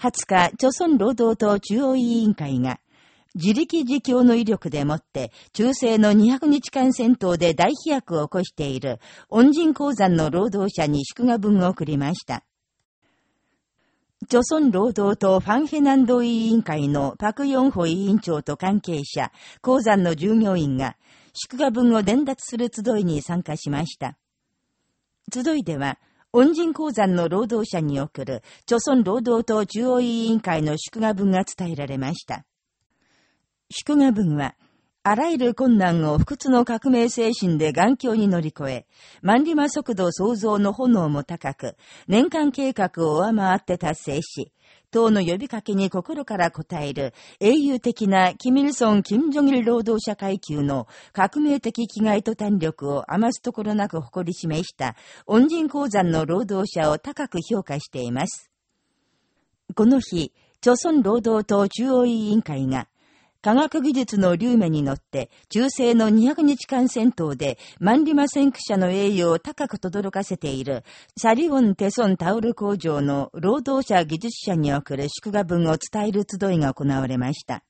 20日、朝鮮労働党中央委員会が、自力自強の威力でもって、中世の200日間戦闘で大飛躍を起こしている、恩人鉱山の労働者に祝賀文を送りました。朝鮮労働党ファンフェナンド委員会のパクヨンホ委員長と関係者、鉱山の従業員が、祝賀文を伝達する集いに参加しました。集いでは、恩人鉱山の労働者に送る、朝鮮労働党中央委員会の祝賀文が伝えられました。祝賀文は、あらゆる困難を不屈の革命精神で頑強に乗り越え、万里馬速度創造の炎も高く、年間計画を上回って達成し、党の呼びかけに心から応える英雄的なキミルソン・キム・ジョギル労働者階級の革命的気概と胆力を余すところなく誇り示した恩人鉱山の労働者を高く評価しています。この日、朝鮮労働党中央委員会が科学技術の流面に乗って、中世の200日間戦闘で、万里馬先駆者の栄誉を高く轟かせている、サリオン・テソン・タオル工場の労働者技術者に送る祝賀文を伝える集いが行われました。